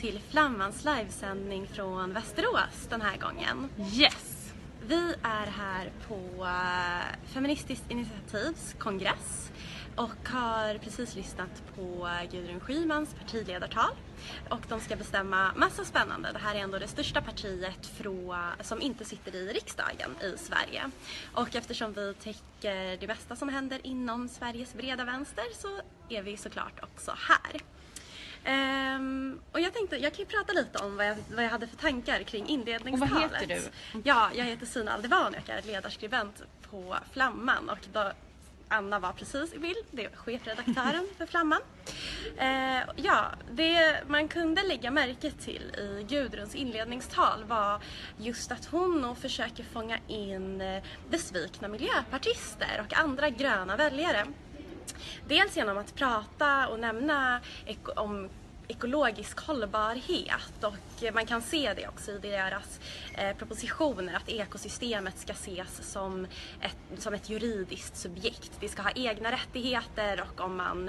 till Flammans livesändning från Västerås den här gången. Yes! Vi är här på eh, Feministiskt initiativs kongress och har precis lyssnat på Gudrun Schymans partiledartal. Och de ska bestämma massa spännande. Det här är ändå det största partiet från, som inte sitter i riksdagen i Sverige. Och eftersom vi täcker det mesta som händer inom Sveriges breda vänster så är vi såklart också här. Ehm, och jag tänkte, jag kan ju prata lite om vad jag, vad jag hade för tankar kring inledningstalet. Och vad heter du? Ja, jag heter Sina Aldevani och är ledarskribent på Flamman och då Anna var precis i bild, det är chefredaktören för Flamman. Eh, ja, det man kunde lägga märke till i Gudruns inledningstal var just att hon nog försöker fånga in eh, besvikna miljöpartister och andra gröna väljare. Dels genom att prata och nämna ek om ekologisk hållbarhet och man kan se det också i deras eh, propositioner att ekosystemet ska ses som ett, som ett juridiskt subjekt. Det ska ha egna rättigheter och om man,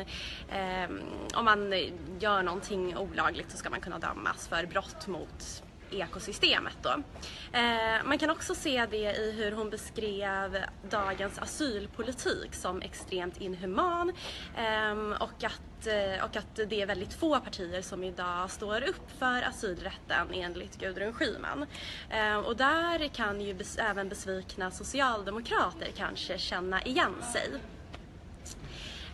eh, om man gör någonting olagligt så ska man kunna dömas för brott mot ekosystemet då. Eh, man kan också se det i hur hon beskrev dagens asylpolitik som extremt inhuman eh, och, att, eh, och att det är väldigt få partier som idag står upp för asylrätten enligt Gudrun Schyman. Eh, och där kan ju bes- även besvikna socialdemokrater kanske känna igen sig.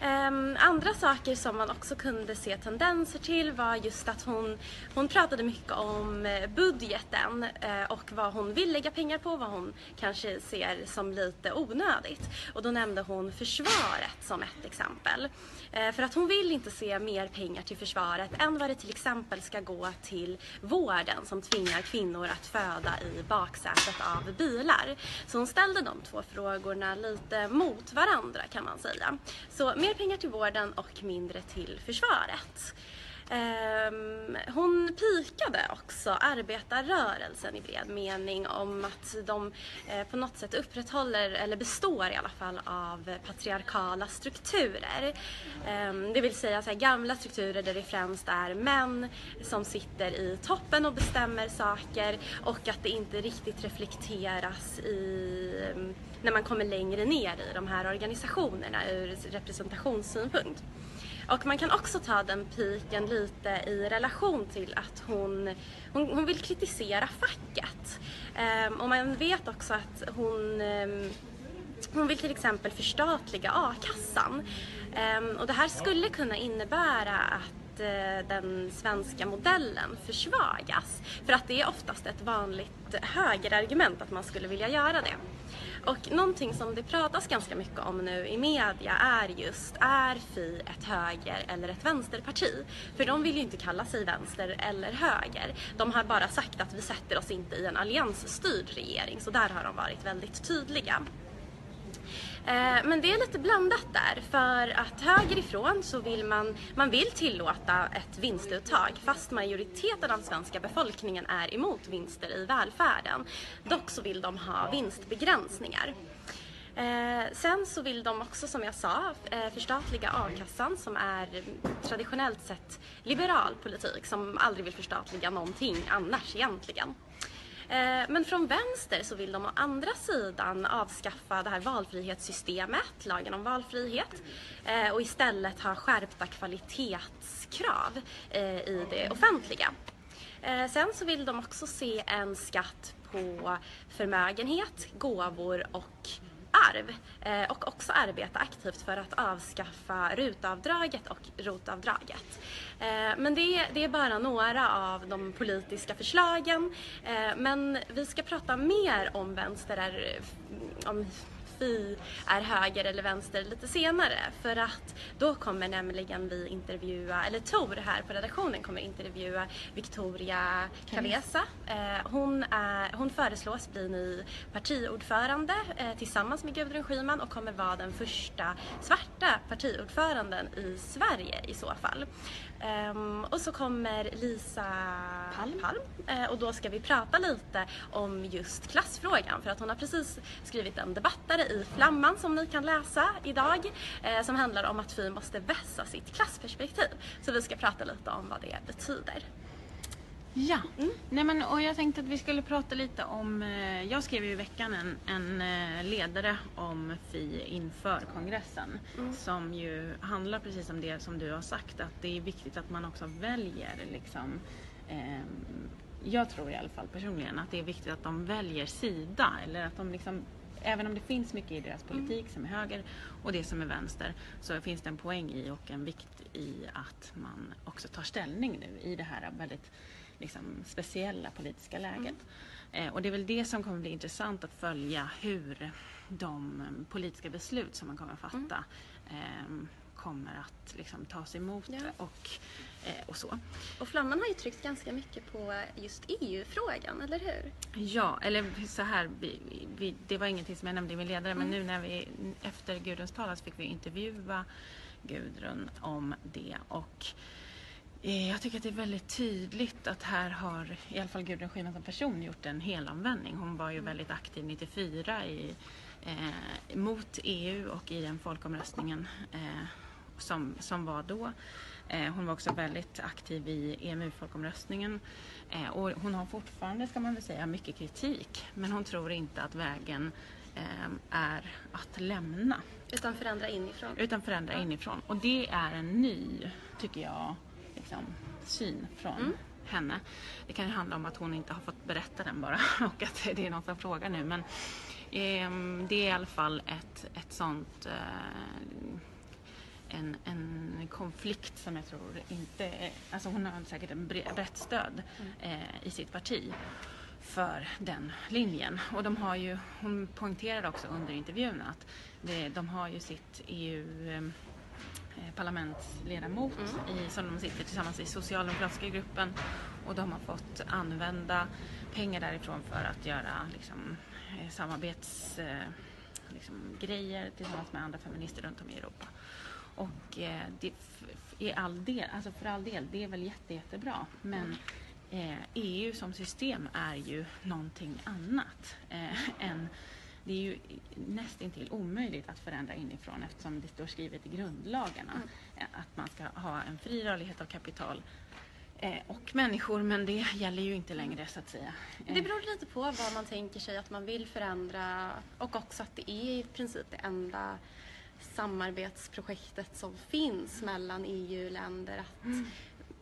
Um, andra saker som man också kunde se tendenser till var just att hon, hon pratade mycket om eh, budgeten uh, och vad hon vill lägga pengar på, vad hon kanske ser som lite onödigt. Och då nämnde hon försvaret som ett exempel. Uh, för att hon vill inte se mer pengar till försvaret än vad det till exempel ska gå till vården som tvingar kvinnor att föda i baksätet av bilar. Så hon ställde de två frågorna lite mot varandra kan man säga. Så mer pengar till vården och mindre till försvaret. Ehm, hon pikade också arbetarrörelsen i bred mening om att de eh, på något sätt upprätthåller, eller består i alla fall, av patriarkala strukturer. Ehm, det vill säga så här, gamla strukturer där det främst är män som sitter i toppen och bestämmer saker och att det inte riktigt reflekteras i, när man kommer längre ner i de här organisationerna ur representationssynpunkt. Och man kan också ta den piken lite i relation till att hon, hon, hon vill kritisera facket. Ehm, och man vet också att hon ehm, hon vill till exempel förstatliga a-kassan. Ehm, och det här skulle kunna innebära att Eh, den svenska modellen försvagas. För att det är oftast ett vanligt högerargument att man skulle vilja göra det. Och någonting som det pratas ganska mycket om nu i media är just, är Fi ett höger eller ett vänsterparti? För de vill ju inte kalla sig vänster eller höger. De har bara sagt att vi sätter oss inte i en alliansstyrd regering, så där har de varit väldigt tydliga. Eh, men det är lite blandat där för att högerifrån så vill man, man vill tillåta ett vinstuttag fast majoriteten av svenska befolkningen är emot vinster i välfärden. Dock så vill de ha vinstbegränsningar. Eh, sen så vill de också som jag sa eh, förstatliga a-kassan som är traditionellt sett liberal politik som aldrig vill förstatliga någonting annars egentligen. Eh, men från vänster så vill de å andra sidan avskaffa det här valfrihetssystemet, lagen om valfrihet, eh, och istället ha skärpta kvalitetskrav eh, i det offentliga. Sen så vill de också se en skatt på förmögenhet, gåvor och arv eh, och också arbeta aktivt för att avskaffa rutavdraget och rotavdraget. Eh, men det är, det är bara några av de politiska förslagen. Eh, men vi ska prata mer om vänster om Fi är höger eller vänster lite senare för att då kommer nämligen vi intervjua, eller Tor här på redaktionen kommer intervjua Victoria Cavesa. Eh, Hon, är, hon föreslås bli ny partiordförande eh, tillsammans med Gudrun Schyman och kommer vara den första svarta partiordföranden i Sverige i så fall. Ehm, och så kommer Lisa Palm. Palm eh, och då ska vi prata lite om just klassfrågan för att hon har precis skrivit en debattare i Flamman som ni kan läsa idag eh, som handlar om att vi måste vässa sitt klassperspektiv. Så vi ska prata lite om vad det betyder. Ja, mm. Nej, men, och jag tänkte att vi skulle prata lite om, eh, jag skrev ju i veckan en, en eh, ledare om Fi inför kongressen mm. som ju handlar precis om det som du har sagt att det är viktigt att man också väljer liksom eh, jag tror i alla fall personligen att det är viktigt att de väljer sida eller att de liksom Även om det finns mycket i deras politik mm. som är höger och det som är vänster så finns det en poäng i och en vikt i att man också tar ställning nu i det här väldigt liksom, speciella politiska läget. Mm. Eh, och det är väl det som kommer bli intressant att följa hur de um, politiska beslut som man kommer att fatta mm. eh, kommer att liksom, tas emot ja. och, eh, och så. Och Flamman har ju tryckt ganska mycket på just EU-frågan, eller hur? Ja, eller så här, vi, vi, det var ingenting som jag nämnde i min ledare, mm. men nu när vi efter Gudruns tal så fick vi intervjua Gudrun om det och Eh, jag tycker att det är väldigt tydligt att här har i alla fall Gudrun Schyman som person gjort en helomvändning. Hon var ju mm. väldigt aktiv 94 i, eh, mot EU och i den folkomröstningen eh, som, som var då. Eh, hon var också väldigt aktiv i EMU-folkomröstningen eh, och hon har fortfarande, ska man väl säga, mycket kritik. Men hon tror inte att vägen eh, är att lämna. Utan förändra inifrån? Utan förändra ja. inifrån. Och det är en ny, tycker jag, liksom, syn från mm. henne. Det kan ju handla om att hon inte har fått berätta den bara och att det är någon som frågar nu. Men eh, det är i alla fall ett, ett sånt eh, en, en konflikt som jag tror inte... Alltså hon har säkert en brett stöd mm. eh, i sitt parti för den linjen. Och de har ju, hon poängterar också under intervjun att det, de har ju sitt EU eh, Eh, parlamentsledamot mm. i, som de sitter tillsammans i socialdemokratiska gruppen och de har fått använda pengar därifrån för att göra liksom, eh, samarbetsgrejer liksom, tillsammans med andra feminister runt om i Europa. Och eh, det, i all del, alltså för all del, det är väl jätte, jättebra. Men eh, EU som system är ju någonting annat eh, än det är ju nästintill omöjligt att förändra inifrån eftersom det står skrivet i grundlagarna mm. att man ska ha en fri rörlighet av kapital eh, och människor, men det gäller ju inte längre så att säga. Det beror lite på vad man tänker sig att man vill förändra och också att det är i princip det enda samarbetsprojektet som finns mellan EU-länder. mm.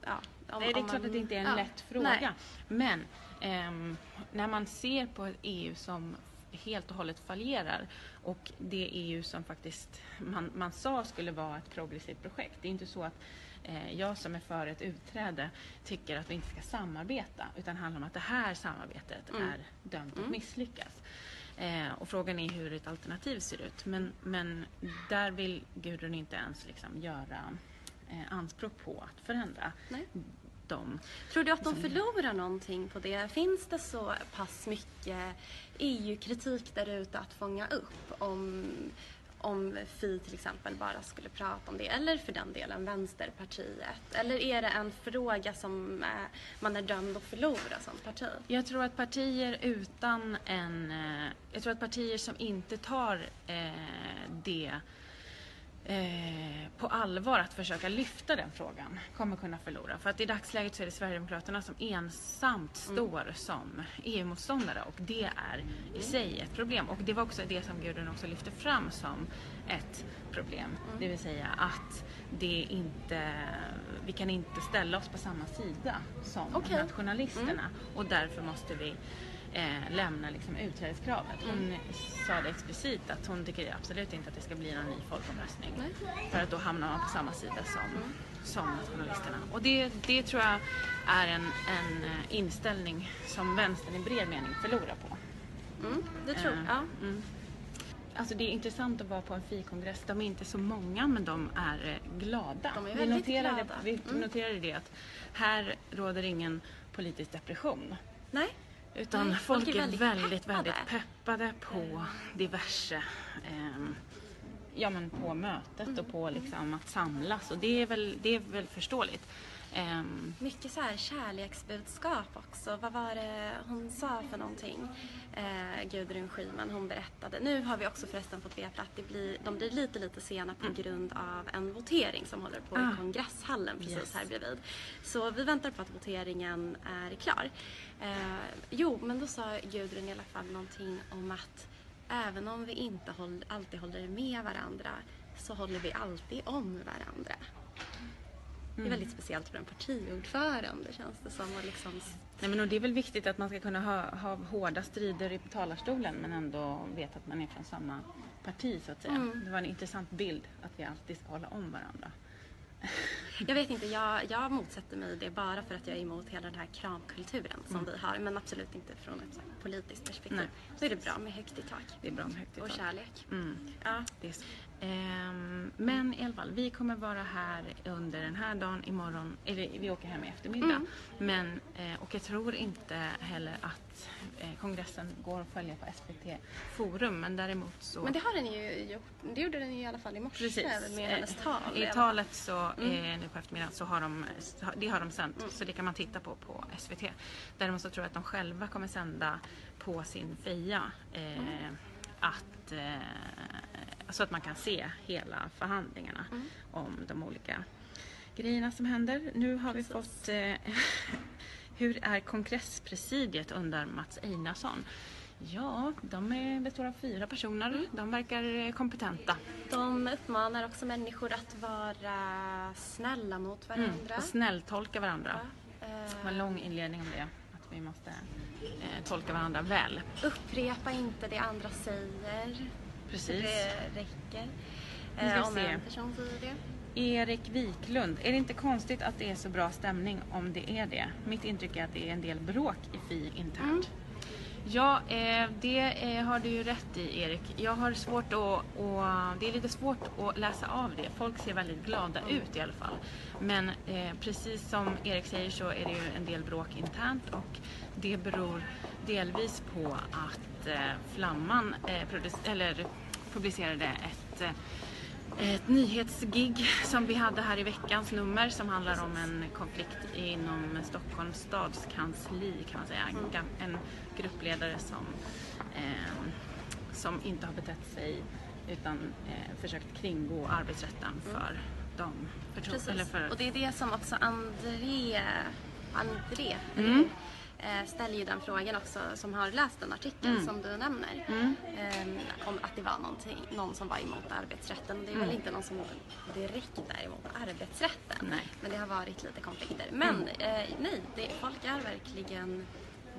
ja, om, Nej, det är klart man, att det inte är en ja, lätt fråga. Nej. Men eh, när man ser på EU som helt och hållet fallerar. Och det EU som faktiskt man, man sa skulle vara ett progressivt projekt. Det är inte så att eh, jag som är för ett utträde tycker att vi inte ska samarbeta utan det handlar om att det här samarbetet mm. är dömt att mm. misslyckas. Eh, och frågan är hur ett alternativ ser ut. Men, men där vill Gudrun inte ens liksom göra eh, anspråk på att förändra Nej dem. Tror du att de förlorar någonting på det? Finns det så pass mycket EU-kritik där ute att fånga upp om, om Fi till exempel bara skulle prata om det, eller för den delen Vänsterpartiet? Eller är det en fråga som eh, man är dömd att förlora som parti? Jag tror att partier utan en... Eh, jag tror att partier som inte tar eh, det eh, på allvar att försöka lyfta den frågan kommer kunna förlora. För att i dagsläget så är det Sverigedemokraterna som ensamt mm. står mm. som EU-motståndare och det är i sig ett problem. Och det var också det som Gudrun också lyfte fram som ett problem. Mm. Det vill säga att det inte, vi kan inte ställa oss på samma sida som okay. nationalisterna mm. och därför måste vi eh, lämna liksom, utträdeskravet. Hon mm. sa det explicit att hon tycker absolut inte att det ska bli någon ny folkomröstning. Nej. För att då hamnar man på samma sida som, mm. som nationalisterna. Och det, det tror jag är en, en eh, inställning som vänstern i bred mening förlorar på. Mm, det tror jag. Ja. Mm. Alltså det är intressant att vara på en FI-kongress. De är inte så många men de är eh, glada. De är vi noterade, glada. Vi mm. noterade det att här råder ingen politisk depression. Nej. Utan Nej, folk, är väldigt, väldigt, peppade. väldigt peppade på diverse eh, ja, men på mötet och på liksom att samlas och det är väl, det är väl förståeligt. Ehm, Mycket så här kärleksbudskap också. Vad var det hon sa för någonting? Eh, Gudrun Schyman, hon berättade. Nu har vi också förresten fått veta att det blir, de blir lite, lite sena på grund av en votering som håller på Ah. i kongresshallen precis Yes. här bredvid. Så vi väntar på att voteringen är klar. Eh, jo, men då sa Gudrun i alla fall någonting om att även om vi inte håll, alltid håller med varandra så håller vi alltid om varandra. Det är väldigt speciellt för en partiordförande känns det som. Och liksom, Nej, men och det är väl viktigt att man ska kunna ha, ha hårda strider i talarstolen men ändå veta att man är från samma parti så att säga. Mm. Det var en intressant bild att vi alltid ska hålla om varandra. jag vet inte, jag, jag motsätter mig det bara för att jag är emot hela den här kramkulturen som vi har. Men absolut inte från ett politiskt perspektiv. Nej. Så är det bra med högt i tak. Det är bra med högt i Och tak. kärlek. Mm. Ja. Det är så. Ehm, men i alla fall, vi kommer vara här under den här dagen imorgon. Eller vi åker hem i eftermiddag. Mm. Men, eh, och jag tror inte heller att eh, kongressen går att följa på SVT Forum. Men däremot så... Men det har den ju gjort. Det gjorde den ju i alla fall i morse Precis. med hennes tal. Eh, i I talet så, Mm. eh, nu på eftermiddagen så har de, det har de sänt. Så det kan man titta på på SVT. Däremot så tror jag att de själva kommer sända på sin. Eh, Mm. att, eh, så att man kan se hela förhandlingarna Mm. om de olika grejerna som händer. Nu har vi Precis. fått eh, Hur är kongresspresidiet under Mats Einarsson? Ja, de består av fyra personer. Mm. De verkar eh, kompetenta. De uppmanar också människor att vara snälla mot varandra. Mm, och snälltolka varandra. Ja, Det eh, var en lång inledning om det. Att vi måste eh, tolka varandra väl. upprepa inte det andra säger. Precis. Det räcker. Eh, om se. en person säger det. Erik Wiklund. Är det inte konstigt att det är så bra stämning om det är det? Mitt intryck är att det är en del bråk i Fi internt. Mm. Ja, eh, det eh, har du ju rätt i Erik. Jag har svårt att, och det är lite svårt att läsa av det. Folk ser väldigt glada ut i alla fall. Men eh, precis som Erik säger så är det ju en del bråk internt och det beror delvis på att Flamman eller publicerade ett eh, ett nyhetsgig som vi hade här i veckans nummer som handlar om en konflikt inom Stockholms stadskansli kan man säga. En, gam- en gruppledare som, eh, som inte har betett sig utan eh, försökt kringgå arbetsrätten för dem. För, Precis. för, Och det är det som också André, André Mm. Eh, ställer ju den frågan också som har läst den artikeln Mm. som du nämner. Mm. Ehm, om att det var någon som var emot arbetsrätten. Och det är väl Mm. inte någon som direkt är emot arbetsrätten. Nej. Men det har varit lite konflikter. Men Mm. eh, nej, det, folk är verkligen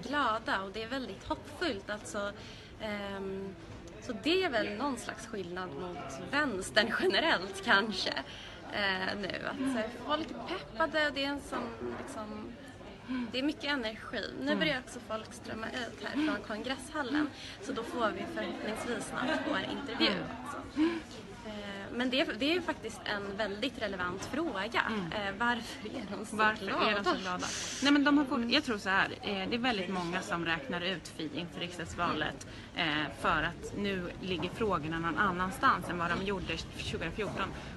glada och det är väldigt hoppfullt. Alltså, ehm, så det är väl någon slags skillnad mot vänstern generellt kanske. Eh, nu att eh, folk är peppade och det är en sån liksom det är mycket energi. Nu Mm. börjar också folk strömma ut här från kongresshallen. Så då får vi förhoppningsvis snart vår intervju. Mm. också. Men det är, det är faktiskt en väldigt relevant fråga. Eh, Varför är de så Mm. Varför glada? är de så glada? Nej, men de har jag tror så här, eh, det är väldigt många som räknar ut Fi inför riksdagsvalet eh, för att nu ligger frågorna någon annanstans än vad de gjorde 2014.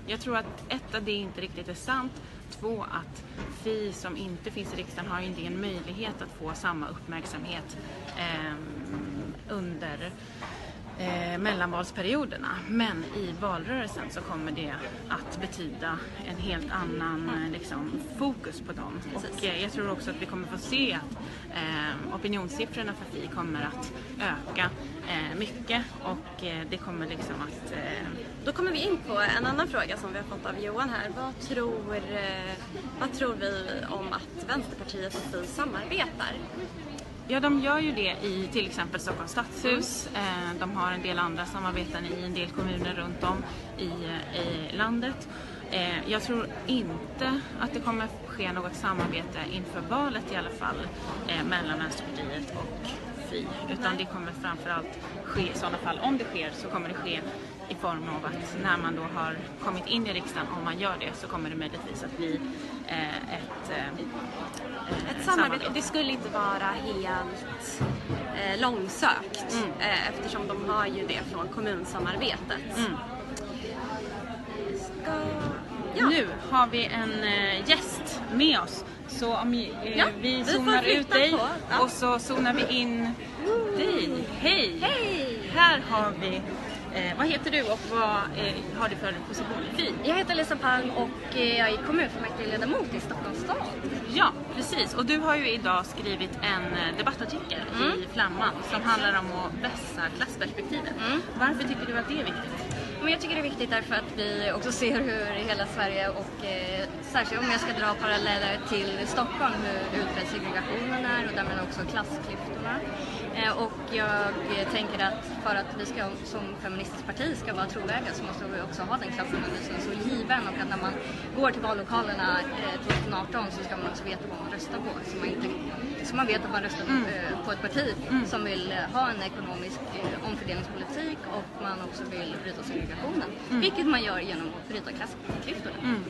Jag tror att ett av det inte riktigt är sant. Två att Fi som inte finns i riksdagen har ju inte en möjlighet att få samma uppmärksamhet eh, under eh, mellanvalsperioderna. Men i valrörelsen så kommer det att betyda en helt annan eh, liksom, fokus på dem. Och eh, jag tror också att vi kommer få se att eh, opinionssiffrorna för Fi kommer att öka eh, mycket och eh, det kommer liksom att Då kommer vi in på en annan fråga som vi har fått av Johan här. Vad tror, vad tror vi om att Vänsterpartiet och FI samarbetar? Ja, de gör ju det i till exempel Stockholms stadshus. Eh, De har en del andra samarbeten i en del kommuner runt om i, i landet. Eh, Jag tror inte att det kommer ske något samarbete inför valet i alla fall eh, mellan Vänsterpartiet och Fi. Utan det kommer framförallt ske i sådana fall, om det sker, så kommer det ske i form av att när man då har kommit in i riksdagen, om man gör det, så kommer det möjligtvis att bli eh, ett, eh, Ett samarbete, det skulle inte vara helt eh, långsökt Mm. eh, eftersom de har ju det från kommunsamarbetet. Mm. Ska... Ja. Nu har vi en eh, gäst med oss. Så om eh, Ja, vi vi får zoomar ut dig. Ja. och så zoomar vi in dig. Hej! Hej! Här har vi, eh, vad heter du och vad eh, har du för position i FI? Jag heter Lisa Palm och eh, jag är kommunfullmäktigeledamot i Stockholms stad. Ja, precis. Och du har ju idag skrivit en eh, debattartikel Mm. i Flamman som handlar om att vässa klassperspektivet. Mm. Varför tycker du att det är viktigt? Men jag tycker det är viktigt därför att vi också ser hur hela Sverige och eh, särskilt om jag ska dra paralleller till Stockholm hur utbredd segregationen är och därmed också klassklyftorna. Eh, och jag eh, tänker att för att vi ska som feministiskt parti ska vara trovärdiga så måste vi också ha den klassanalysen så given och att när man går till vallokalerna eh, 2018 så ska man också veta vad man röstar på. Så man, inte, så man vet att man röstar eh, på ett parti som vill eh, ha en ekonomisk eh, omfördelningspolitik och man också vill bryta segregationen. Vilket man gör genom att bryta klassklyftorna. Mm.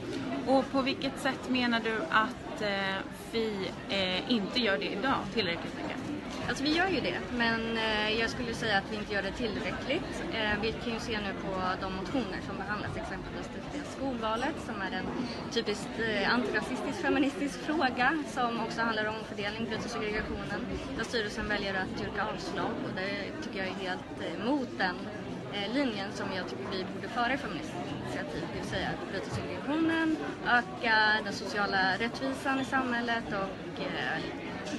Och på vilket sätt menar du att eh, Fi eh, inte gör det idag tillräckligt mycket? Alltså vi gör ju det, men eh, jag skulle säga att vi inte gör det tillräckligt. Eh, vi kan ju se nu på de motioner som behandlas, exempelvis det skolvalet som är en typiskt eh, antirasistisk feministisk fråga som också handlar om fördelning, bryter segregationen. Där styrelsen väljer att yrka avslag och det tycker jag är helt mot den linjen som jag tycker vi borde föra i Feministiskt initiativ. Det vill säga att bryta segregationen, öka den sociala rättvisan i samhället och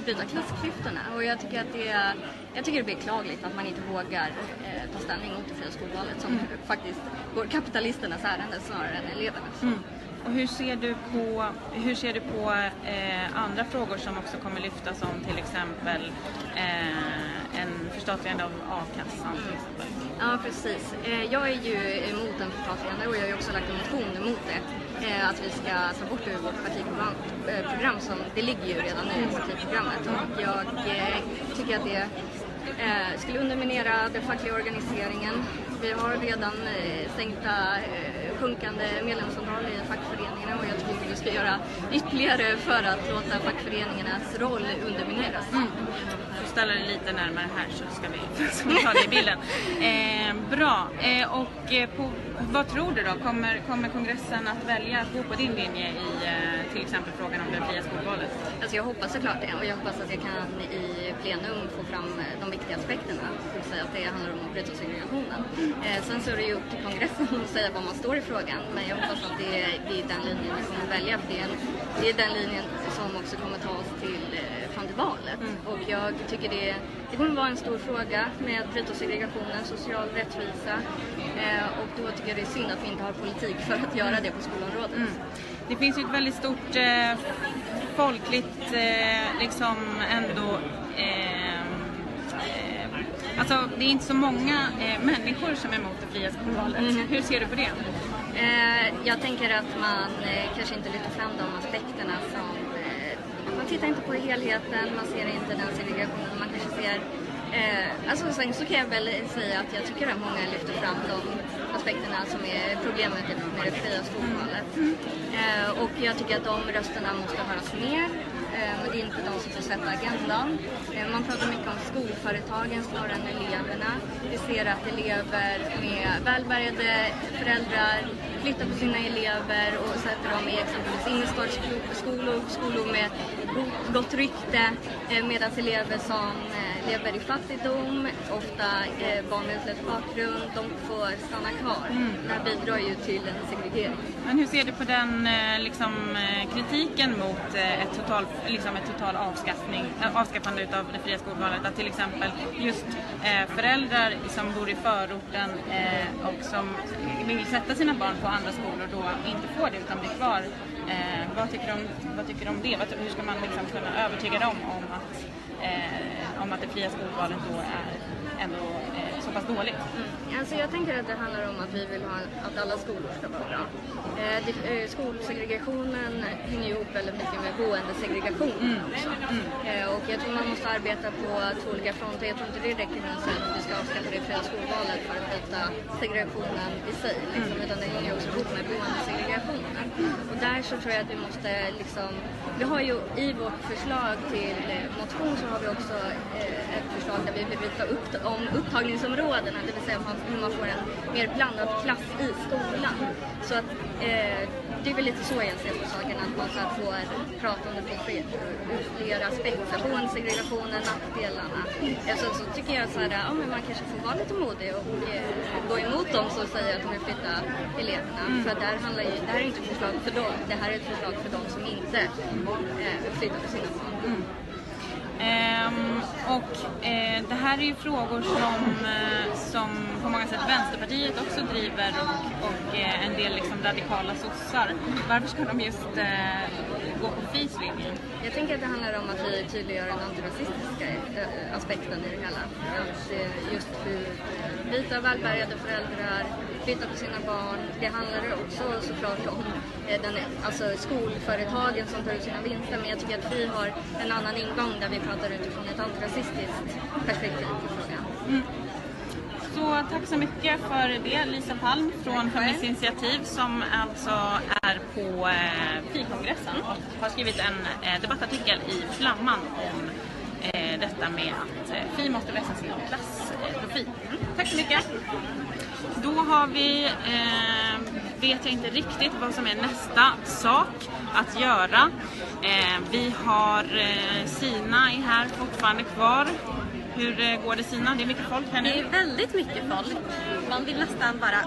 bryta klassklyftorna. Och jag tycker att det är, jag tycker det är beklagligt att man inte vågar eh, ta ställning mot det fria skolvalet som faktiskt går kapitalisternas ärende snarare än elevernas. Mm. Och hur ser du på, hur ser du på eh, andra frågor som också kommer lyftas om till exempel eh, en förstatligande av a-kassan till exempel? Ja, precis. Eh, Jag är ju emot en förstatligande och jag har ju också lagt en motion emot det. Eh, att vi ska ta bort det ur vårt partiprogram. Eh, program som, det ligger ju redan nu i partiprogrammet och jag eh, tycker att det skulle underminera den fackliga organiseringen. Vi har redan sänkta, sjunkande medlemsantal i fackföreningarna och jag tror att vi ska göra ytterligare för att låta fackföreningarnas roll undermineras. Mm. får ställa dig lite närmare här så ska vi, ta vi det i bilden. Eh, bra. Eh, och eh, på, vad tror du då? Kommer, kommer kongressen att välja att gå på din linje i eh, till exempel frågan om det fria skolvalet? Alltså jag hoppas såklart det och jag hoppas att jag kan i plenum få fram eh, de viktiga aspekterna. Säga att det handlar om att bryta segregationen. Eh, sen så är det ju upp till kongressen att säga var man står i frågan. Men jag hoppas att det är, det är den linjen vi kommer välja. För det är, det är den linjen som också kommer ta oss till eh, fram till valet. Och jag tycker det, det kommer vara en stor fråga med att bryta segregationen, social rättvisa. Eh, och då tycker jag det är synd att vi inte har politik för att göra det på skolområdet. Det finns ju ett väldigt stort eh, folkligt, eh, liksom ändå eh, eh, Alltså det är inte så många eh, människor som är emot det fria skolvalet. Hur ser du på det? Eh, jag tänker att man kanske inte lyfter fram de aspekterna som... Man tittar inte på helheten, man ser inte den segregationen, man kanske ser... Eh, alltså sen så kan jag väl säga att jag tycker att många lyfter fram de aspekterna som är problemet med det fria skolvalet. Eh, och jag tycker att de rösterna måste höras mer. Eh, men det är inte de som får sätta agendan. Eh, man pratar mycket om skolföretagen snarare än eleverna. Vi ser att elever med välbärgade föräldrar flyttar på sina elever och sätter dem i exempelvis innerstadsskolor, skolor med gott rykte, eh, medan elever som eh, lever i fattigdom, ofta eh, barn med utländsk bakgrund, de får stanna kvar. Det här bidrar ju till en segregering. Men hur ser du på den eh, liksom, eh, kritiken mot eh, ett total, liksom ett total avskaffning, avskaffande utav det fria skolvalet? Att till exempel just eh, föräldrar som bor i förorten eh, och som vill sätta sina barn på andra skolor då inte får det utan blir kvar. Eh, vad, tycker du om, vad tycker du om det? Hur ska man liksom kunna övertyga dem om att, eh, om att det fria skolvalet då är ändå eh, så pass dåligt? Alltså jag tänker att det handlar om att vi vill ha att alla skolor ska vara bra. Eh, det, eh, skolsegregationen hänger ihop väldigt mycket med boendesegregationen också. Eh, och jag tror man måste arbeta på två olika fronter. Jag tror inte det räcker med att säga avskaffa det fria skolvalet för att bryta segregationen i sig. Liksom, utan det hänger också ihop med boendesegregationen. Och där så tror jag att vi måste liksom, vi har ju i vårt förslag till eh, motion så har vi också eh, ett förslag där vi vill bryta upp om upptagningsområdena, det vill säga hur man får en mer blandad klass i skolan. Så att eh, det är väl lite så jag ser på saken, att man så får prata om det på fler, flera aspekter. Boendesegregationen, nackdelarna. Sen så tycker jag så här, ja, men man kanske får vara lite modig och eh, gå emot dem som säger att de vill flytta eleverna. Mm. För där handlar ju, det här är inte ett förslag för dem, det här är ett förslag för dem som inte eh, vill flytta för sina och eh, det här är ju frågor som, eh, som på många sätt Vänsterpartiet också driver och, och eh, en del liksom radikala sossar. Varför ska de just eh, gå på FIs linje? Jag tänker att det handlar om att vi tydliggör den antirasistiska eh, aspekten i det hela. Att eh, just hur vita välbärgade föräldrar flyttar på sina barn. Det handlar också såklart om eh, den, alltså skolföretagen som tar ut sina vinster. Men jag tycker att vi har en annan ingång där vi pratar utifrån ett antirasistiskt perspektiv på frågan. Så tack så mycket för det Lisa Palm från Feministiskt initiativ som alltså är på eh, FI-kongressen och har skrivit en eh, debattartikel i Flamman om eh, detta med att eh, FI måste vässa sin klassprofil. Tack så mycket! Då har vi, eh, vet jag inte riktigt vad som är nästa sak att göra. Eh, vi har eh, Sina är här fortfarande kvar. Hur eh, går det Sina? Det är mycket folk här Det nu. är väldigt mycket folk. Man vill nästan bara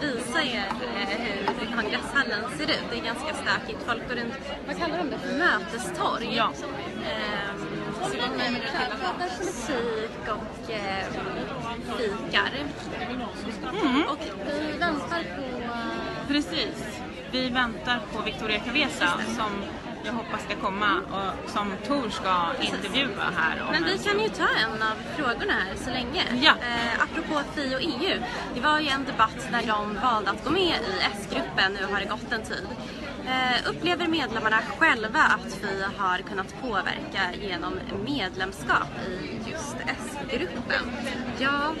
visa er eh, hur kongresshallen ser ut. Det är ganska stökigt. Folk går runt, vad kallar de det för? Mötestorg. Ja. Ehm, så de pratar politik och eh, fikar. Och vi väntar på Precis. Vi väntar på Victoria Cavesa som jag hoppas ska komma och som Tor ska intervjua här. om Men vi kan ju ta en av frågorna här så länge. Ja. Eh, apropå Fi och EU. Det var ju en debatt när de valde att gå med i S-gruppen. Nu har det gått en tid. Eh, upplever medlemmarna själva att Fi har kunnat påverka genom medlemskap i just S-gruppen? Ja,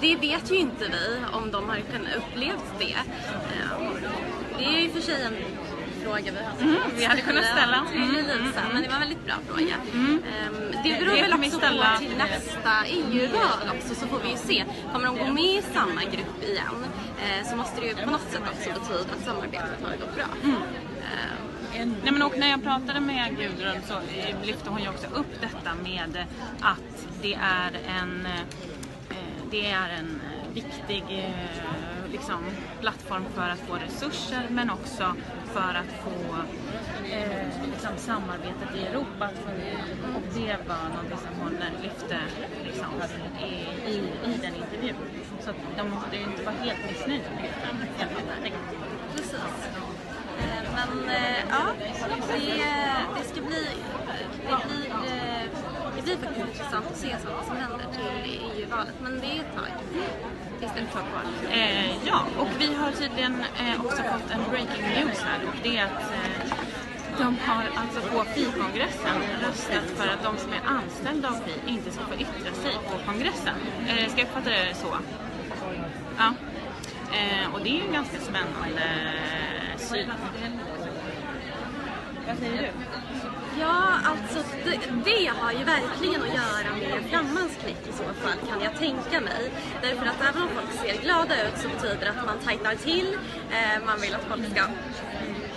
det vet ju inte vi om de har kunnat upplevt det. Eh, det är ju för sig en fråga vi har Mm, vi hade kunnat ställa. Mm, Lisa, mm, men det var en väldigt bra fråga. Ehm, det beror det väl också ställa- på till nästa EU-val också så får vi ju se. Kommer de gå med i samma grupp igen eh, så måste det ju på något sätt också betyda att samarbetet har gått bra. Ehm, Nej, men och när jag pratade med Gudrun så lyfte hon ju också upp detta med att det är en, eh, det är en viktig eh, liksom, plattform för att få resurser men också för att få eh, liksom, samarbetet i Europa att fungera. Och det var någonting som hon lyfte liksom, i, i, i den intervjun. Så att de måste ju inte vara helt missnöjda med det. Precis. Eh, men eh, ja, det, det ska bli, det blir, eh, det blir faktiskt intressant att se vad som händer till EU-valet. Men det är ett tag. Det är kvar. Eh, ja, och vi har tydligen eh, också fått en breaking news här och det är att eh, de har alltså på FI-kongressen röstat för att de som är anställda av FI inte ska få yttra sig på kongressen. Eh, ska jag uppfatta det så? Ja. Eh, och det är ju en ganska spännande syn. Vad säger du? Ja, alltså det, det har ju verkligen att göra med Flammans knäck i så fall kan jag tänka mig. Därför att även om folk ser glada ut så betyder det att man tajtar till, eh, man vill att folk ska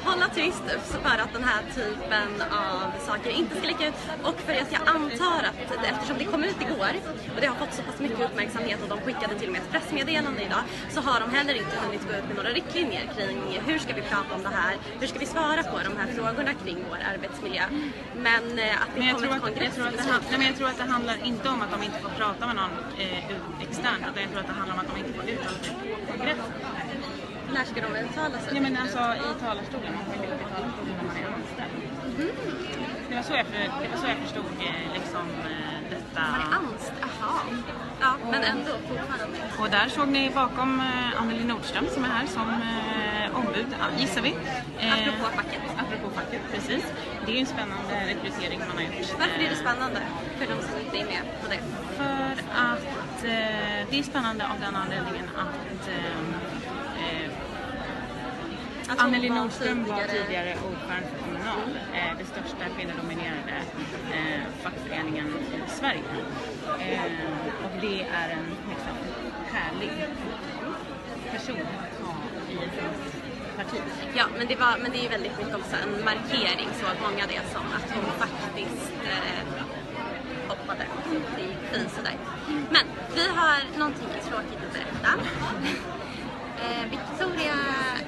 hålla tyst för att den här typen av saker inte ska läcka ut och för att jag antar att eftersom det kom ut igår och det har fått så pass mycket uppmärksamhet och de skickade till och med ett pressmeddelande idag så har de heller inte hunnit gå ut med några riktlinjer kring hur ska vi prata om det här, hur ska vi svara på de här frågorna kring vår arbetsmiljö. Men eh, att det jag, kommer till att, jag, men jag tror att det handlar inte om att de inte får prata med någon eh, externt utan jag tror att det handlar om att de inte får uttala sig på kongressen. När ska de uttala sig? Ja men alltså i talarstolen, man inte gå i talarstolen när man är anställd. Det, var så jag, det var så jag förstod eh, liksom eh, detta. Man är anställd? Jaha. Ja, men ändå fortfarande. Och där såg ni bakom eh, Anneli Nordström som är här som ombud, ja, gissar vi. Apropå facket. Apropå facket, precis. Det är ju en spännande rekrytering man har gjort. Varför är det spännande för de som inte är med på det? För att det är spännande av den anledningen att Att Anneli Nordström var tidigare- ordförande för Kommunal, eh, det största kvinnodominerade eh, fackföreningen i Sverige. Eh, och det är en liksom, härlig person att ha i ett parti. Ja, men det, var, men det är ju väldigt mycket också en markering så att många det som att hon faktiskt eh, hoppade i fin sådär. Men vi har någonting tråkigt att berätta. Eh, Victoria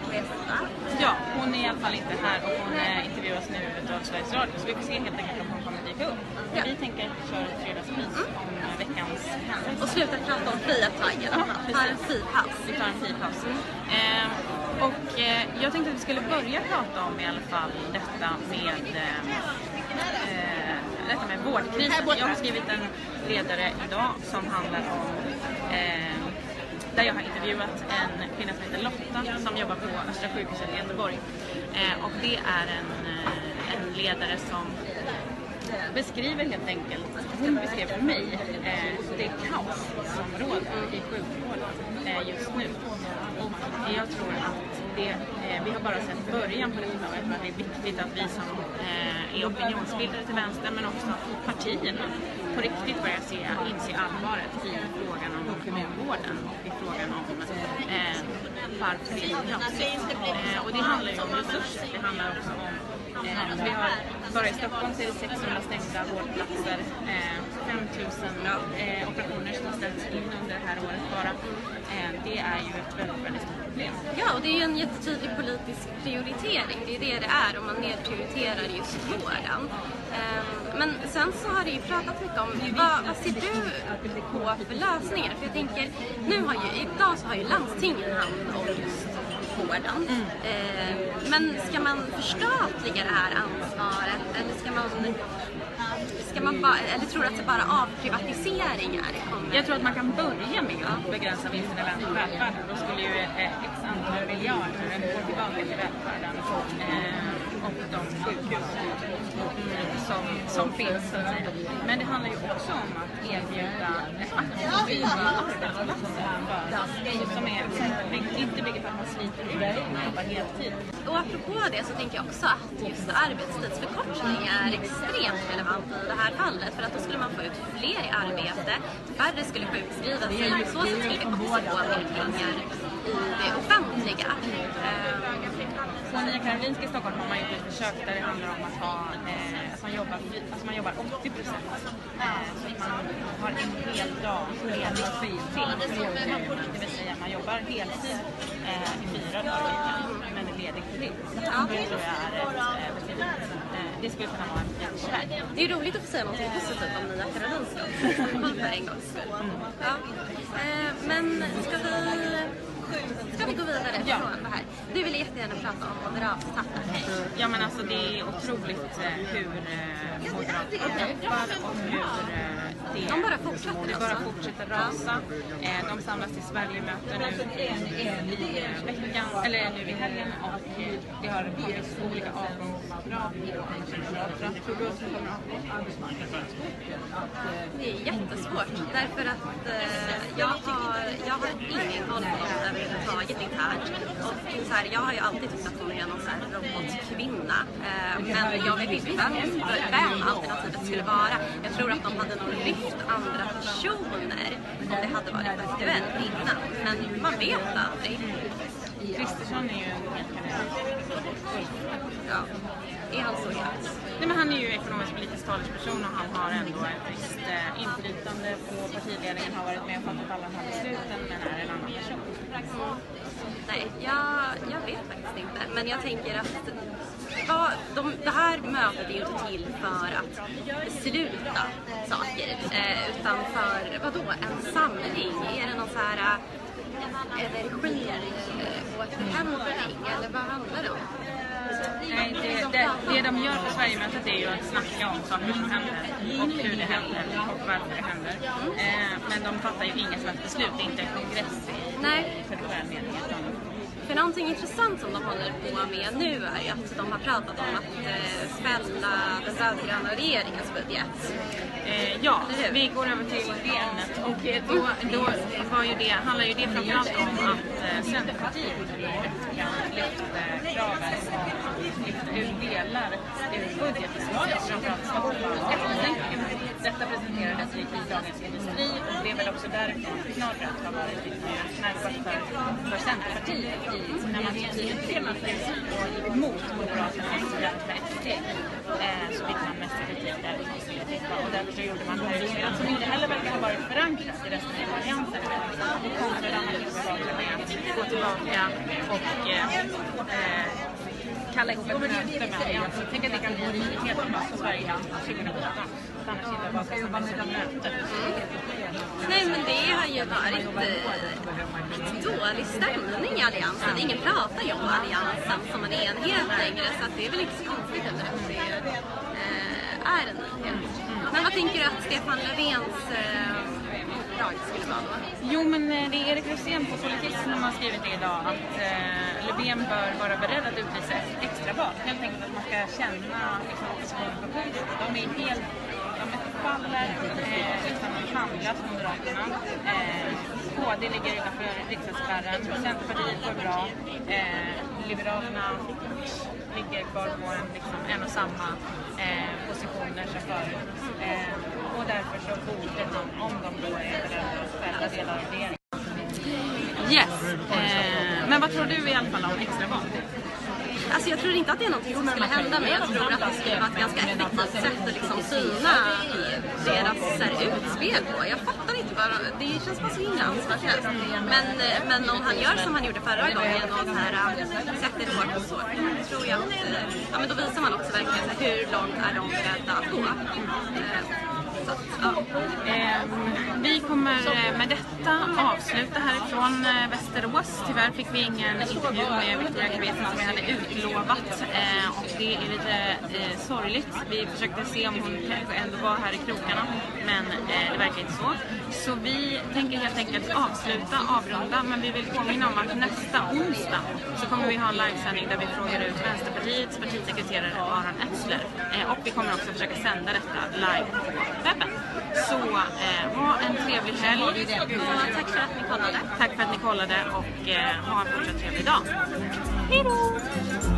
Cuesta. Ja, hon är i alla fall inte här och hon eh, intervjuas nu utav Sveriges Radio så vi får se helt enkelt om hon kommer dyka upp. Ja. Vi tänker köra ett fredagspris om eh, veckans händelse. Och sluta prata om ett tag i alla fall. Ta en fipaus. Vi tar en fipaus. Eh, och eh, jag tänkte att vi skulle börja prata om i alla fall detta med eh, eh, detta med vårdkrisen. Jag har skrivit en ledare idag som handlar om eh, där jag har intervjuat en kvinna som heter Lotta som jobbar på Östra sjukhuset i Göteborg. Eh, och det är en, eh, en ledare som beskriver helt enkelt, hon beskrev för mig eh, det kaos som råder i sjukvården eh, just nu. Och jag tror att det, eh, vi har bara sett början på detta och jag tror att det är viktigt att vi som eh, är opinionsbildare till vänster men också partierna på riktigt börjar se, inse allvaret i frågan om, kommunvården vården och i frågan om eh, varför det behövs. Eh, och det handlar ju om resurser, det handlar också om Eh, vi har, bara i Stockholm så är det 600 stängda vårdplatser, eh, 5000 eh, operationer som har ställts in under det här året bara. Eh, det är ju ett väldigt, väldigt stort problem. Ja, och det är ju en jättetydlig politisk prioritering. Det är det det är om man nedprioriterar just vården. Ehm, Men sen så har det ju pratat mycket om vad, vad ser du på för lösningar? För jag tänker, nu har ju, idag så har ju landstingen hand om just vården. Ehm, Men ska man förstatliga det här ansvaret eller ska man Ska man bara, eller tror du att det bara avprivatiseringar kommer? Jag tror att man kan börja med att begränsa vinsterna i välfärden. Då skulle ju eh, x antal miljarder gå tillbaka till välfärden eh, och de sjukhus som, som finns. Men det handlar ju också om att erbjuda aktiva arbetsplatser som, är, inte bygger på att man sliter ut och jobbar heltid. Och apropå det så tänker jag också att just arbetstidsförkortning är extremt relevant i det här fallet. För att då skulle man få ut fler i arbete, färre skulle sjukskriva sig. och så skulle vi också få mer pengar i det offentliga. Ehm, På Nya Karolinska i Stockholm har man gjort ett försök där det handlar om att, ha, eh, att man, jobbar, alltså man jobbar 80 procent. Eh, så att man har en hel dag ledig till. Det vill säga man jobbar heltid eh, i fyra dagar i veckan men är ledig för det. Det tror jag är ett eh, betydligt, eh, det skulle kunna vara en jätteväg. Det är roligt att få säga något positivt om Nya Karolinska för en gångs skull. Ja. Eh, Men ska vi, ska vi gå vidare Ja. från det här? Du ville jättegärna prata om moderattappar. Ja men alltså det är otroligt eh, hur eh, Moderaterna tappar och hur eh, det, De bara fortsätter det alltså. bara fortsätter rasa. Eh, de samlas till Sverigemöte nu i eh, veckan, eller nu i helgen och det har kommit olika avgångskrav? Det är jättesvårt därför att eh, jag, har, jag har ingen koll på dem överhuvudtaget internt. Och så här, jag har ju alltid tyckt att hon är någon så här robotkvinna. Eh, men jag vet inte vem, vem alternativet skulle vara. Jag tror att de hade nog lyft andra personer om det hade varit aktuellt innan. Men man vet aldrig. Kristersson är ju en. Ja. Är han så het? Nej, men han är ju ekonomisk politisk talesperson och han har ändå ett visst eh, inflytande på partiledningen, har varit med och fattat alla de här besluten men är en annan person. Nej, jag, jag vet faktiskt inte. Men jag tänker att vad, de, det här mötet är ju inte till för att besluta saker. Eh, utan för, vadå, en samling? Är det någon så här eh, energiåterhämtning? Eh, Eller vad handlar det om? Nej, det, det, det de gör på Sverigemötet är ju att snacka om saker som händer och hur det händer och varför det händer. Eh, men de fattar ju inga slags beslut, det är inte en kongress i, Nej. för vår mening. utan För någonting intressant som de håller på med nu är ju att de har pratat om att eh, fälla den rödgröna regeringens budget. Eh, ja, vi går över till det ämnet och eh, då, då var ju det, handlar ju det framförallt om att eh, Centerpartiet lyfte kraven ur ut delar ur budgeten. framförallt skattesänkningarna. Detta presenterades i Dagens Industri och det är väl också därifrån knorret har varit lite mer för, för Centerpartiet. I, när man tydligt drev sig mot Moderaterna och med SD så fick man mest kritik därifrån och därför så gjorde man det här som inte heller verkar ha varit förankrat i resten av alliansen. Och kontrar de Moderaterna med att gå tillbaka och eh, eh kalla ihop ett möte med alliansen. Tänk att det kan bli en nyhet för Sverige 2008. Annars sitter jag bara och samlas ett möte. Nej men det har ju varit eh, dålig stämning i Alliansen. Ingen pratar ju om Alliansen som en enhet längre så det är väl inte så konstigt att det eh, är en nyhet. Men vad tänker du att Stefan Löfvens eh, uppdrag skulle vara? Jo, men eh, det är Erik Rosén på Politik som har skrivit det idag att eh, Löfven bör vara beredd att utlysa ett extraval. Helt enkelt att man ska känna liksom, oppositionen på pulsen. De är helt de faller eh, utan att handlas, Moderaterna. Eh, KD ligger utanför riksdagsspärren. Centerpartiet går bra. Eh, Liberalerna ligger kvar på en, liksom, en och samma eh, positioner som förut. Eh, och därför så borde han, om de då är beredda att fälla delar av regeringen. Yes. Eh, men vad tror du i alla fall om extraval? Alltså jag tror inte att det är någonting som skulle hända men jag tror att det skulle vara ett ganska effektivt sätt att liksom syna deras så här, utspel på. Jag fattar inte bara, det känns bara så himla ansvarslöst. Men, men om han gör som han gjorde förra gången och så här, sätter hårt och så, tror jag att ja, men då visar man också verkligen hur långt är de beredda att gå. Så att, ja. Ehm, vi kommer med detta avsluta härifrån eh, Västerås. Tyvärr fick vi ingen intervju med Victoria Kavesen som vi hade utlovat eh, och det är lite eh, sorgligt. Vi försökte se om hon kanske ändå var här i krokarna men eh, det verkar inte så. Så vi tänker helt enkelt avsluta, avrunda men vi vill påminna om att nästa onsdag så kommer vi ha en livesändning där vi frågar ut Vänsterpartiets partisekreterare Aron Etzler eh, och vi kommer också försöka sända detta live på webben. Så eh, ha en trevlig helg. Och tack för att ni kollade. Tack för att ni kollade och eh, ha en fortsatt trevlig dag. Hej då!